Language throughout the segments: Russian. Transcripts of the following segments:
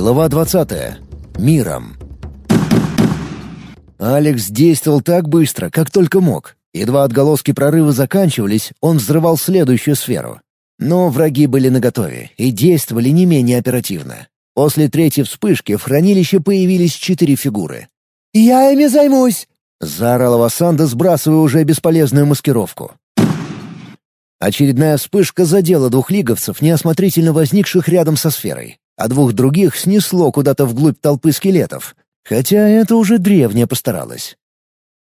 Глава 20. Миром. Алекс действовал так быстро, как только мог. Едва отголоски прорыва заканчивались, он взрывал следующую сферу. Но враги были наготове и действовали не менее оперативно. После третьей вспышки в хранилище появились четыре фигуры. «Я ими займусь!» — заорала Васанда, сбрасывая уже бесполезную маскировку. Очередная вспышка задела двух лиговцев, неосмотрительно возникших рядом со сферой а двух других снесло куда-то вглубь толпы скелетов. Хотя это уже древняя постаралась.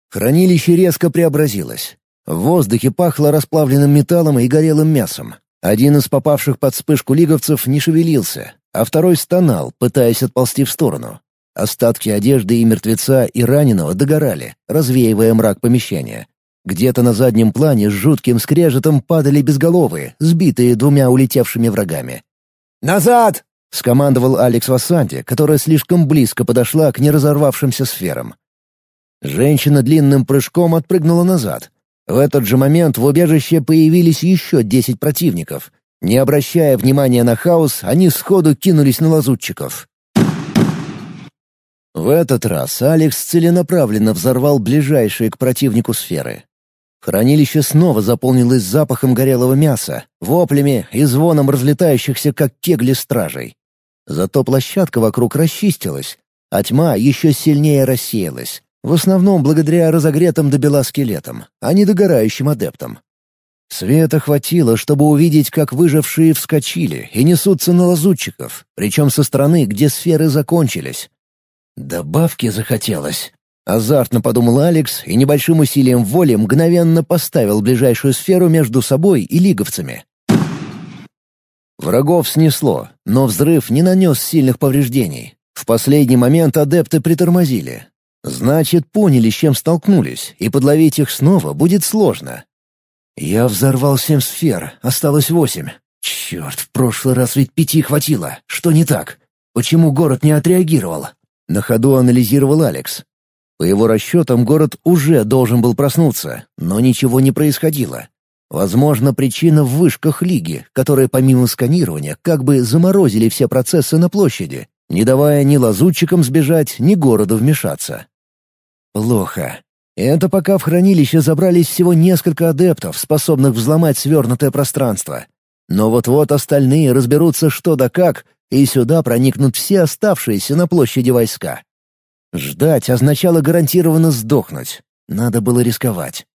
Хранилище резко преобразилось. В воздухе пахло расплавленным металлом и горелым мясом. Один из попавших под вспышку лиговцев не шевелился, а второй стонал, пытаясь отползти в сторону. Остатки одежды и мертвеца, и раненого догорали, развеивая мрак помещения. Где-то на заднем плане с жутким скрежетом падали безголовые, сбитые двумя улетевшими врагами. «Назад!» — скомандовал Алекс Вассанти, которая слишком близко подошла к неразорвавшимся сферам. Женщина длинным прыжком отпрыгнула назад. В этот же момент в убежище появились еще десять противников. Не обращая внимания на хаос, они сходу кинулись на лазутчиков. В этот раз Алекс целенаправленно взорвал ближайшие к противнику сферы. Хранилище снова заполнилось запахом горелого мяса, воплями и звоном разлетающихся, как кегли стражей. Зато площадка вокруг расчистилась, а тьма еще сильнее рассеялась, в основном благодаря разогретым до бела скелетам, а не догорающим адептам. Света хватило, чтобы увидеть, как выжившие вскочили и несутся на лазутчиков, причем со стороны, где сферы закончились. «Добавки захотелось», — азартно подумал Алекс и небольшим усилием воли мгновенно поставил ближайшую сферу между собой и лиговцами. Врагов снесло, но взрыв не нанес сильных повреждений. В последний момент адепты притормозили. Значит, поняли, с чем столкнулись, и подловить их снова будет сложно. Я взорвал семь сфер, осталось восемь. Черт, в прошлый раз ведь пяти хватило. Что не так? Почему город не отреагировал? На ходу анализировал Алекс. По его расчетам, город уже должен был проснуться, но ничего не происходило. Возможно, причина в вышках Лиги, которые помимо сканирования как бы заморозили все процессы на площади, не давая ни лазутчикам сбежать, ни городу вмешаться. Плохо. Это пока в хранилище забрались всего несколько адептов, способных взломать свернутое пространство. Но вот-вот остальные разберутся что да как, и сюда проникнут все оставшиеся на площади войска. Ждать означало гарантированно сдохнуть. Надо было рисковать.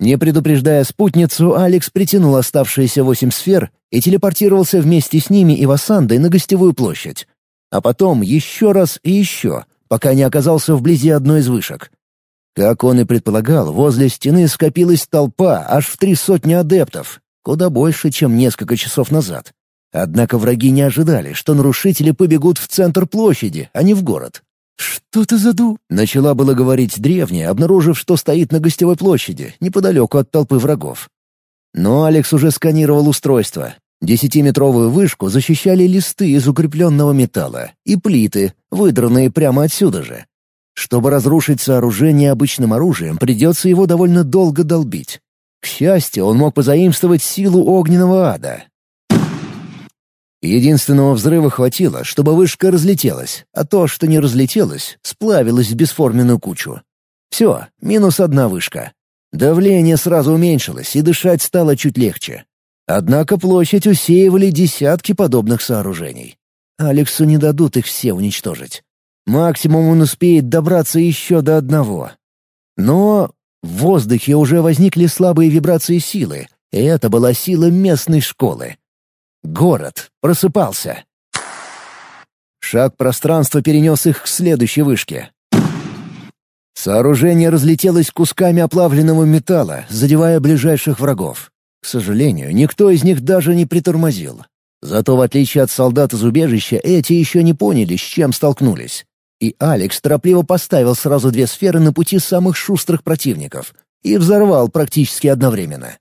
Не предупреждая спутницу, Алекс притянул оставшиеся восемь сфер и телепортировался вместе с ними и Вассандой на гостевую площадь. А потом еще раз и еще, пока не оказался вблизи одной из вышек. Как он и предполагал, возле стены скопилась толпа аж в три сотни адептов, куда больше, чем несколько часов назад. Однако враги не ожидали, что нарушители побегут в центр площади, а не в город. «Что ты заду?» — начала было говорить древняя, обнаружив, что стоит на гостевой площади, неподалеку от толпы врагов. Но Алекс уже сканировал устройство. Десятиметровую вышку защищали листы из укрепленного металла и плиты, выдранные прямо отсюда же. Чтобы разрушить сооружение обычным оружием, придется его довольно долго долбить. К счастью, он мог позаимствовать силу огненного ада, Единственного взрыва хватило, чтобы вышка разлетелась, а то, что не разлетелось, сплавилось в бесформенную кучу. Все, минус одна вышка. Давление сразу уменьшилось, и дышать стало чуть легче. Однако площадь усеивали десятки подобных сооружений. Алексу не дадут их все уничтожить. Максимум он успеет добраться еще до одного. Но в воздухе уже возникли слабые вибрации силы, и это была сила местной школы. Город просыпался. Шаг пространства перенес их к следующей вышке. Сооружение разлетелось кусками оплавленного металла, задевая ближайших врагов. К сожалению, никто из них даже не притормозил. Зато, в отличие от солдат из убежища, эти еще не поняли, с чем столкнулись. И Алекс торопливо поставил сразу две сферы на пути самых шустрых противников и взорвал практически одновременно.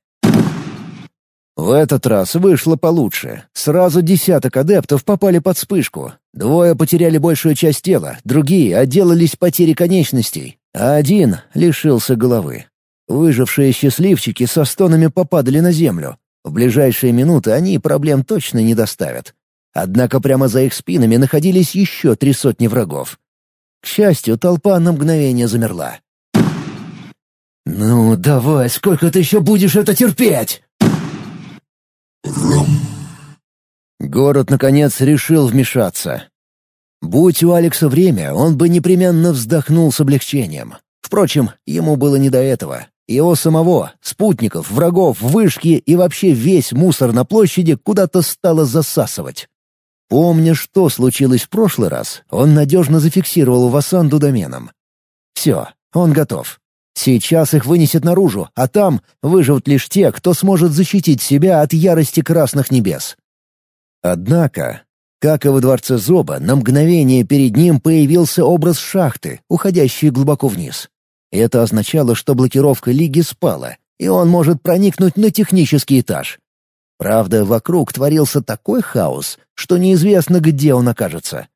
В этот раз вышло получше. Сразу десяток адептов попали под вспышку. Двое потеряли большую часть тела, другие отделались потерей конечностей, а один лишился головы. Выжившие счастливчики со стонами попадали на землю. В ближайшие минуты они проблем точно не доставят. Однако прямо за их спинами находились еще три сотни врагов. К счастью, толпа на мгновение замерла. «Ну, давай, сколько ты еще будешь это терпеть?» Город, наконец, решил вмешаться. Будь у Алекса время, он бы непременно вздохнул с облегчением. Впрочем, ему было не до этого. Его самого, спутников, врагов, вышки и вообще весь мусор на площади куда-то стало засасывать. Помня, что случилось в прошлый раз, он надежно зафиксировал Васанду доменом. Все, он готов. Сейчас их вынесет наружу, а там выживут лишь те, кто сможет защитить себя от ярости красных небес. Однако, как и во дворце Зоба, на мгновение перед ним появился образ шахты, уходящей глубоко вниз. Это означало, что блокировка Лиги спала, и он может проникнуть на технический этаж. Правда, вокруг творился такой хаос, что неизвестно, где он окажется.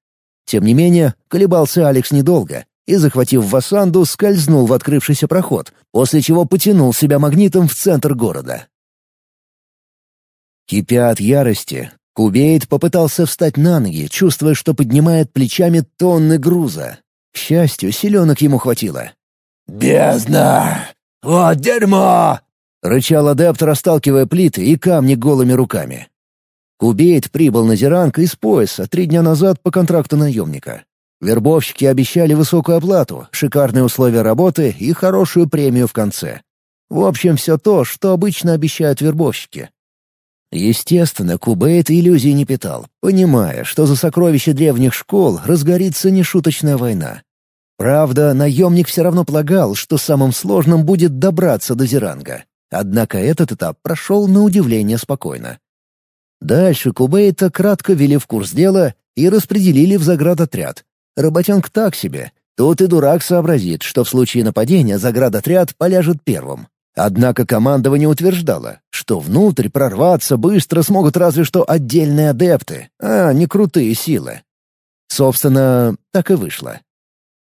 Тем не менее, колебался Алекс недолго и, захватив Васанду, скользнул в открывшийся проход, после чего потянул себя магнитом в центр города. Кипя от ярости, Кубейт попытался встать на ноги, чувствуя, что поднимает плечами тонны груза. К счастью, селенок ему хватило. «Бездна! Вот дерьмо!» — рычал адепт, расталкивая плиты и камни голыми руками. Кубейт прибыл на Зеранг из пояса три дня назад по контракту наемника. Вербовщики обещали высокую оплату, шикарные условия работы и хорошую премию в конце. В общем, все то, что обычно обещают вербовщики. Естественно, Кубейт иллюзий не питал, понимая, что за сокровища древних школ разгорится нешуточная война. Правда, наемник все равно полагал, что самым сложным будет добраться до Зеранга. Однако этот этап прошел на удивление спокойно. Дальше Кубейта кратко вели в курс дела и распределили в заградотряд. Работенг так себе. Тут и дурак сообразит, что в случае нападения заградотряд поляжет первым. Однако командование утверждало, что внутрь прорваться быстро смогут разве что отдельные адепты, а не крутые силы. Собственно, так и вышло.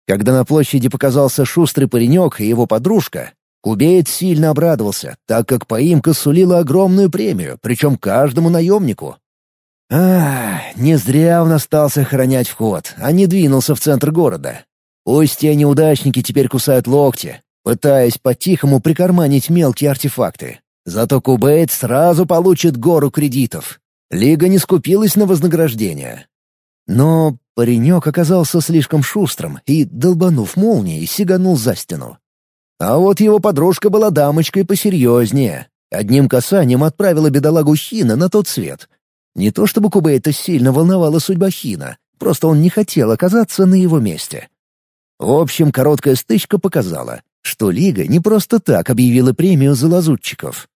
Когда на площади показался шустрый паренек и его подружка, Кубеец сильно обрадовался, так как поимка сулила огромную премию, причем каждому наемнику. А, не зря он остался охранять вход, а не двинулся в центр города. Пусть те неудачники теперь кусают локти, пытаясь по-тихому прикарманить мелкие артефакты. Зато Кубейт сразу получит гору кредитов. Лига не скупилась на вознаграждение. Но паренек оказался слишком шустрым и, долбанув молнией, сиганул за стену. А вот его подружка была дамочкой посерьезнее. Одним касанием отправила бедолагу Хина на тот свет. Не то чтобы Кубейта сильно волновала судьба Хина, просто он не хотел оказаться на его месте. В общем, короткая стычка показала, что Лига не просто так объявила премию за лазутчиков.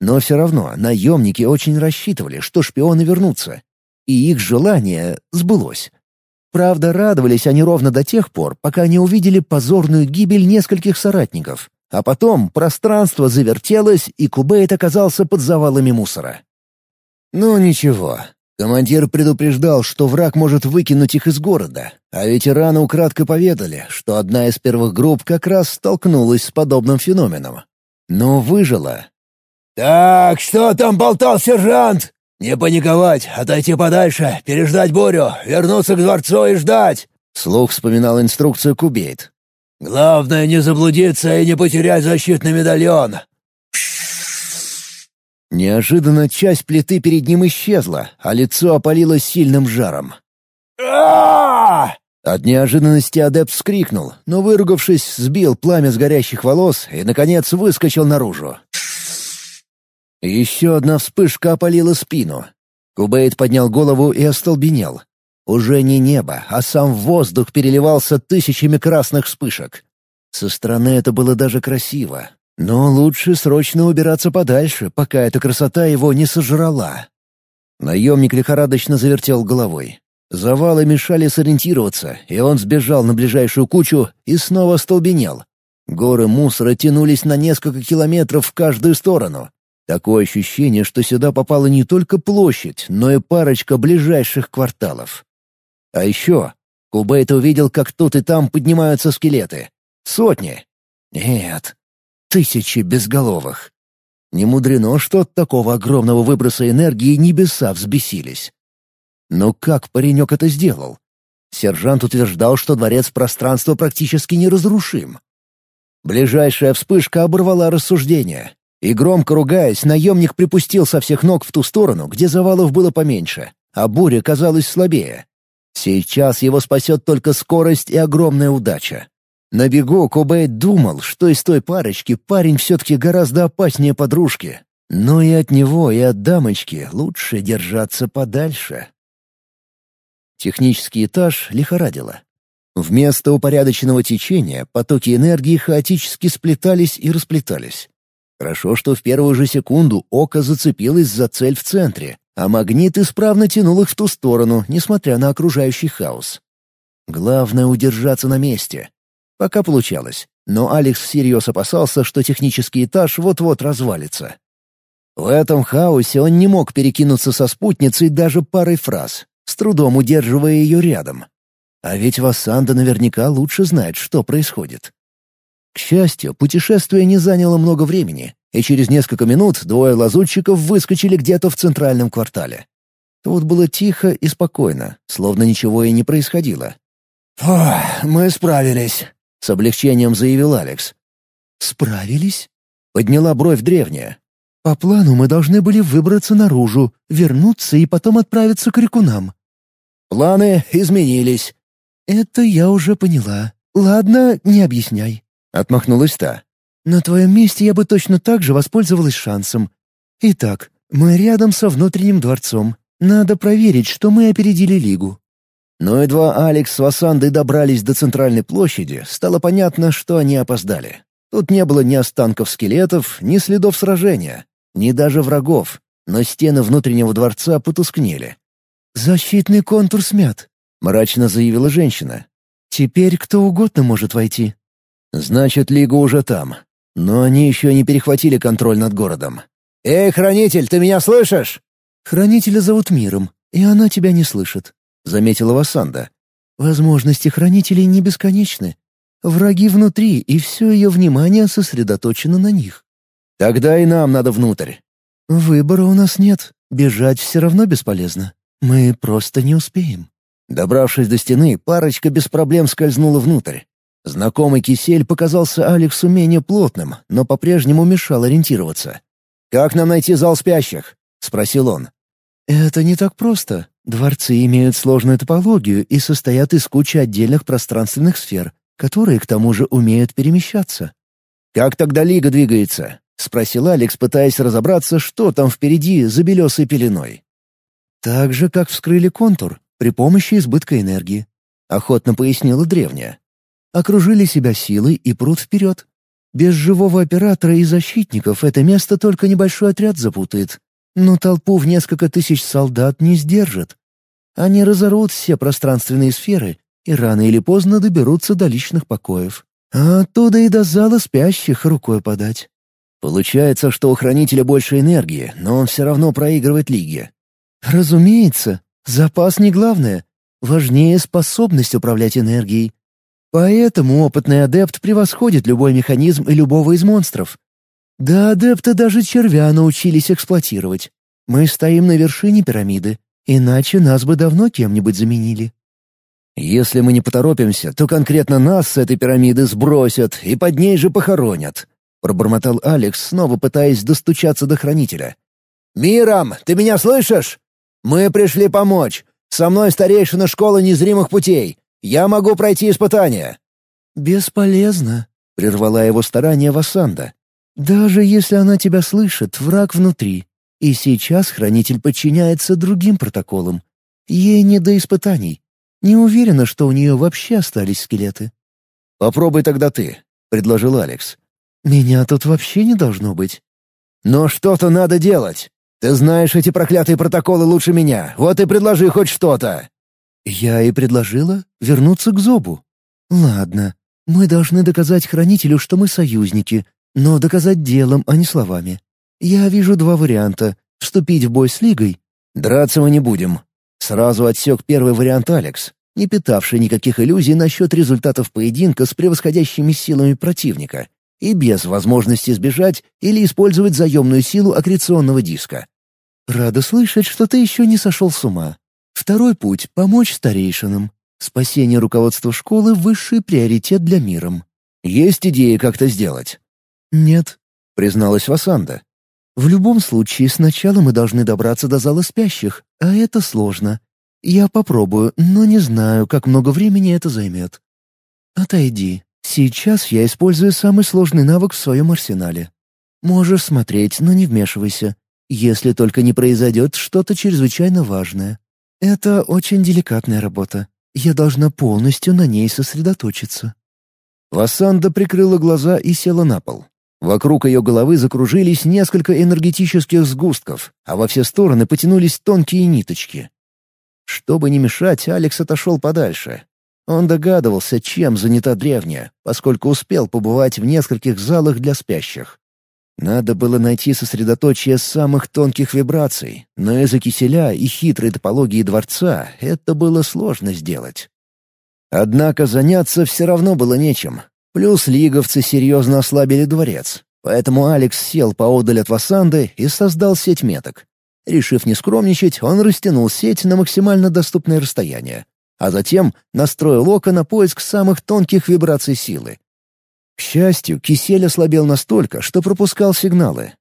Но все равно наемники очень рассчитывали, что шпионы вернутся. И их желание сбылось. Правда, радовались они ровно до тех пор, пока не увидели позорную гибель нескольких соратников. А потом пространство завертелось, и Кубейт оказался под завалами мусора. Ну ничего, Командир предупреждал, что враг может выкинуть их из города, а ветераны украдко поведали, что одна из первых групп как раз столкнулась с подобным феноменом. Но выжила. «Так, что там болтал сержант? Не паниковать, отойти подальше, переждать бурю, вернуться к дворцу и ждать!» Слух вспоминал инструкцию Кубейт. «Главное не заблудиться и не потерять защитный медальон. Неожиданно часть плиты перед ним исчезла, а лицо опалилось сильным жаром. От неожиданности адепт вскрикнул, но, выругавшись, сбил пламя с горящих волос и, наконец, выскочил наружу. Еще одна вспышка опалила спину. Кубейт поднял голову и остолбенел. Уже не небо, а сам воздух переливался тысячами красных вспышек. Со стороны это было даже красиво, но лучше срочно убираться подальше, пока эта красота его не сожрала. Наемник лихорадочно завертел головой. Завалы мешали сориентироваться, и он сбежал на ближайшую кучу и снова столбенел. Горы мусора тянулись на несколько километров в каждую сторону. Такое ощущение, что сюда попала не только площадь, но и парочка ближайших кварталов. А еще Кубейт увидел, как тут и там поднимаются скелеты. Сотни. Нет, Тысячи безголовых. Не мудрено, что от такого огромного выброса энергии небеса взбесились. Но как паренек это сделал? Сержант утверждал, что дворец пространства практически неразрушим. Ближайшая вспышка оборвала рассуждение. И громко ругаясь, наемник припустил со всех ног в ту сторону, где завалов было поменьше, а буря казалась слабее. Сейчас его спасет только скорость и огромная удача. На бегу Кубей думал, что из той парочки парень все-таки гораздо опаснее подружки. Но и от него, и от дамочки лучше держаться подальше. Технический этаж лихорадило. Вместо упорядоченного течения потоки энергии хаотически сплетались и расплетались. Хорошо, что в первую же секунду око зацепилось за цель в центре, а магнит исправно тянул их в ту сторону, несмотря на окружающий хаос. Главное — удержаться на месте. Пока получалось, но Алекс всерьез опасался, что технический этаж вот-вот развалится. В этом хаосе он не мог перекинуться со спутницей даже парой фраз, с трудом удерживая ее рядом. А ведь Вассанда наверняка лучше знает, что происходит. К счастью, путешествие не заняло много времени, и через несколько минут двое лазутчиков выскочили где-то в центральном квартале. Тут было тихо и спокойно, словно ничего и не происходило. «Фу, мы справились», — с облегчением заявил Алекс. «Справились?» — подняла бровь древняя. «По плану мы должны были выбраться наружу, вернуться и потом отправиться к рекунам». «Планы изменились». «Это я уже поняла. Ладно, не объясняй». — отмахнулась та. «На твоем месте я бы точно так же воспользовалась шансом. Итак, мы рядом со внутренним дворцом. Надо проверить, что мы опередили Лигу». Но едва Алекс с Васандой добрались до центральной площади, стало понятно, что они опоздали. Тут не было ни останков скелетов, ни следов сражения, ни даже врагов, но стены внутреннего дворца потускнели. «Защитный контур смят», — мрачно заявила женщина. «Теперь кто угодно может войти». Значит, Лига уже там. Но они еще не перехватили контроль над городом. «Эй, Хранитель, ты меня слышишь?» «Хранителя зовут Миром, и она тебя не слышит», — заметила Васанда. «Возможности Хранителей не бесконечны. Враги внутри, и все ее внимание сосредоточено на них». «Тогда и нам надо внутрь». «Выбора у нас нет. Бежать все равно бесполезно. Мы просто не успеем». Добравшись до стены, парочка без проблем скользнула внутрь. Знакомый кисель показался Алексу менее плотным, но по-прежнему мешал ориентироваться. «Как нам найти зал спящих?» — спросил он. «Это не так просто. Дворцы имеют сложную топологию и состоят из кучи отдельных пространственных сфер, которые к тому же умеют перемещаться». «Как тогда Лига двигается?» — спросил Алекс, пытаясь разобраться, что там впереди за белесой пеленой. «Так же, как вскрыли контур, при помощи избытка энергии», — охотно пояснила древняя окружили себя силой и прут вперед. Без живого оператора и защитников это место только небольшой отряд запутает. Но толпу в несколько тысяч солдат не сдержит. Они разорвут все пространственные сферы и рано или поздно доберутся до личных покоев. А оттуда и до зала спящих рукой подать. Получается, что у Хранителя больше энергии, но он все равно проигрывает Лиге. Разумеется, запас не главное. Важнее способность управлять энергией. Поэтому опытный адепт превосходит любой механизм и любого из монстров. Да адепты даже червя научились эксплуатировать. Мы стоим на вершине пирамиды, иначе нас бы давно кем-нибудь заменили. Если мы не поторопимся, то конкретно нас с этой пирамиды сбросят и под ней же похоронят», — пробормотал Алекс, снова пытаясь достучаться до хранителя. «Миром, ты меня слышишь? Мы пришли помочь. Со мной старейшина школы незримых путей. Я могу пройти испытание!» «Бесполезно», — прервала его старание Васанда. «Даже если она тебя слышит, враг внутри. И сейчас Хранитель подчиняется другим протоколам. Ей не до испытаний. Не уверена, что у нее вообще остались скелеты». «Попробуй тогда ты», — предложил Алекс. «Меня тут вообще не должно быть». «Но что-то надо делать. Ты знаешь эти проклятые протоколы лучше меня. Вот и предложи хоть что-то». Я и предложила вернуться к Зобу. Ладно, мы должны доказать Хранителю, что мы союзники, но доказать делом, а не словами. Я вижу два варианта — вступить в бой с Лигой. Драться мы не будем. Сразу отсек первый вариант Алекс, не питавший никаких иллюзий насчет результатов поединка с превосходящими силами противника и без возможности сбежать или использовать заемную силу аккреционного диска. «Рада слышать, что ты еще не сошел с ума. второй путь — помочь старейшинам. Спасение руководства школы — высший приоритет для миром. Есть идеи, как это сделать? Нет, призналась Васанда. В любом случае, сначала мы должны добраться до зала спящих, а это сложно. Я попробую, но не знаю, как много времени это займет. Отойди. Сейчас я использую самый сложный навык в своем арсенале. Можешь смотреть, но не вмешивайся, если только не произойдет что-то чрезвычайно важное. Это очень деликатная работа. Я должна полностью на ней сосредоточиться. Васанда прикрыла глаза и села на пол. Вокруг ее головы закружились несколько энергетических сгустков, а во все стороны потянулись тонкие ниточки. Чтобы не мешать, Алекс отошел подальше. Он догадывался, чем занята древняя, поскольку успел побывать в нескольких залах для спящих. Надо было найти сосредоточие самых тонких вибраций, но из-за киселя и хитрой топологии дворца это было сложно сделать. Однако заняться все равно было нечем. Плюс лиговцы серьезно ослабили дворец, поэтому Алекс сел поодаль от Васанды и создал сеть меток. Решив не скромничать, он растянул сеть на максимально доступное расстояние, а затем настроил око на поиск самых тонких вибраций силы. К счастью, кисель ослабел настолько, что пропускал сигналы.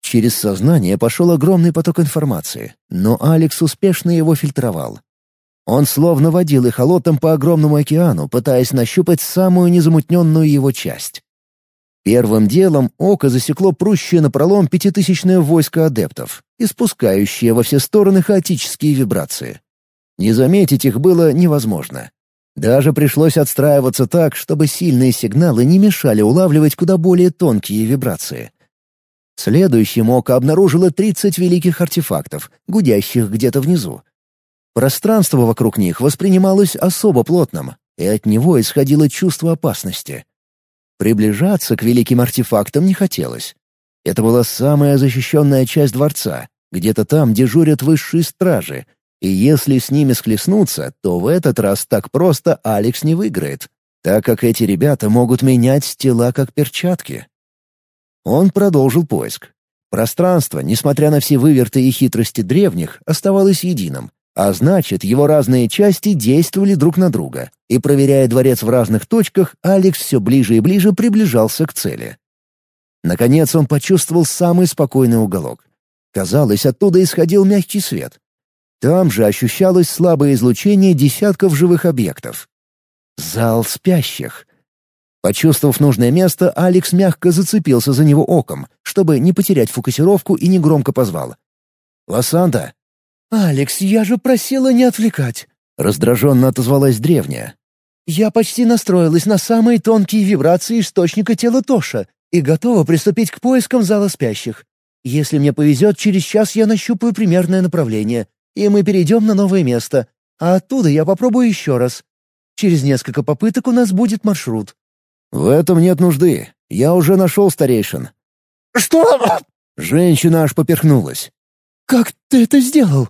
Через сознание пошел огромный поток информации, но Алекс успешно его фильтровал. Он словно водил эхолотом по огромному океану, пытаясь нащупать самую незамутненную его часть. Первым делом око засекло прущее напролом пятитысячное войско адептов, испускающее во все стороны хаотические вибрации. Не заметить их было невозможно. Даже пришлось отстраиваться так, чтобы сильные сигналы не мешали улавливать куда более тонкие вибрации. Следующим око обнаружило 30 великих артефактов, гудящих где-то внизу. Пространство вокруг них воспринималось особо плотным, и от него исходило чувство опасности. Приближаться к великим артефактам не хотелось. Это была самая защищенная часть дворца, где-то там дежурят высшие стражи — и если с ними схлестнуться, то в этот раз так просто Алекс не выиграет, так как эти ребята могут менять тела как перчатки. Он продолжил поиск. Пространство, несмотря на все выверты и хитрости древних, оставалось единым, а значит, его разные части действовали друг на друга, и, проверяя дворец в разных точках, Алекс все ближе и ближе приближался к цели. Наконец он почувствовал самый спокойный уголок. Казалось, оттуда исходил мягкий свет, там же ощущалось слабое излучение десятков живых объектов. Зал спящих. Почувствовав нужное место, Алекс мягко зацепился за него оком, чтобы не потерять фокусировку и негромко позвал. «Лосанда!» «Алекс, я же просила не отвлекать!» — раздраженно отозвалась древняя. «Я почти настроилась на самые тонкие вибрации источника тела Тоша и готова приступить к поискам зала спящих. Если мне повезет, через час я нащупаю примерное направление, и мы перейдем на новое место, а оттуда я попробую еще раз. Через несколько попыток у нас будет маршрут». «В этом нет нужды. Я уже нашел старейшин». «Что?» Женщина аж поперхнулась. «Как ты это сделал?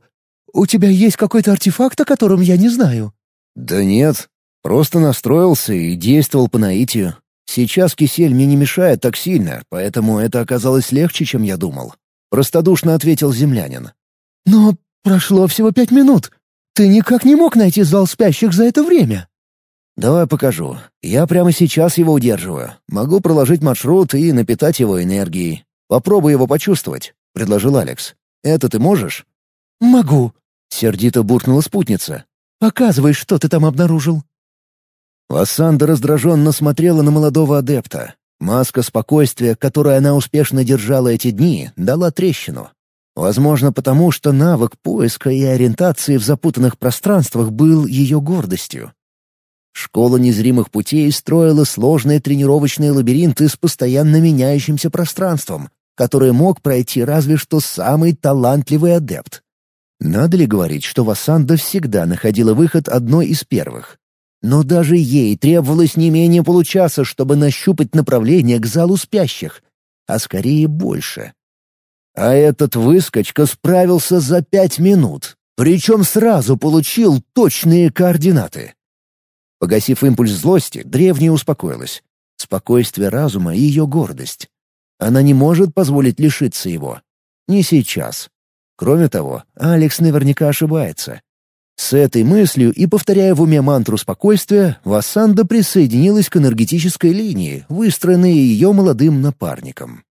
У тебя есть какой-то артефакт, о котором я не знаю?» «Да нет. Просто настроился и действовал по наитию. Сейчас кисель мне не мешает так сильно, поэтому это оказалось легче, чем я думал», — простодушно ответил землянин. «Но Прошло всего пять минут. Ты никак не мог найти зал спящих за это время. Давай покажу. Я прямо сейчас его удерживаю. Могу проложить маршрут и напитать его энергией. Попробуй его почувствовать, предложил Алекс. Это ты можешь? Могу, сердито буркнула спутница. Показывай, что ты там обнаружил. Вассанда раздраженно смотрела на молодого адепта. Маска спокойствия, которую она успешно держала эти дни, дала трещину. Возможно, потому что навык поиска и ориентации в запутанных пространствах был ее гордостью. Школа незримых путей строила сложные тренировочные лабиринты с постоянно меняющимся пространством, который мог пройти разве что самый талантливый адепт. Надо ли говорить, что Васанда всегда находила выход одной из первых? Но даже ей требовалось не менее получаса, чтобы нащупать направление к залу спящих, а скорее больше. А этот выскочка справился за пять минут, причем сразу получил точные координаты. Погасив импульс злости, древняя успокоилась. Спокойствие разума ее гордость. Она не может позволить лишиться его. Не сейчас. Кроме того, Алекс наверняка ошибается. С этой мыслью и повторяя в уме мантру спокойствия, Вассанда присоединилась к энергетической линии, выстроенной ее молодым напарником.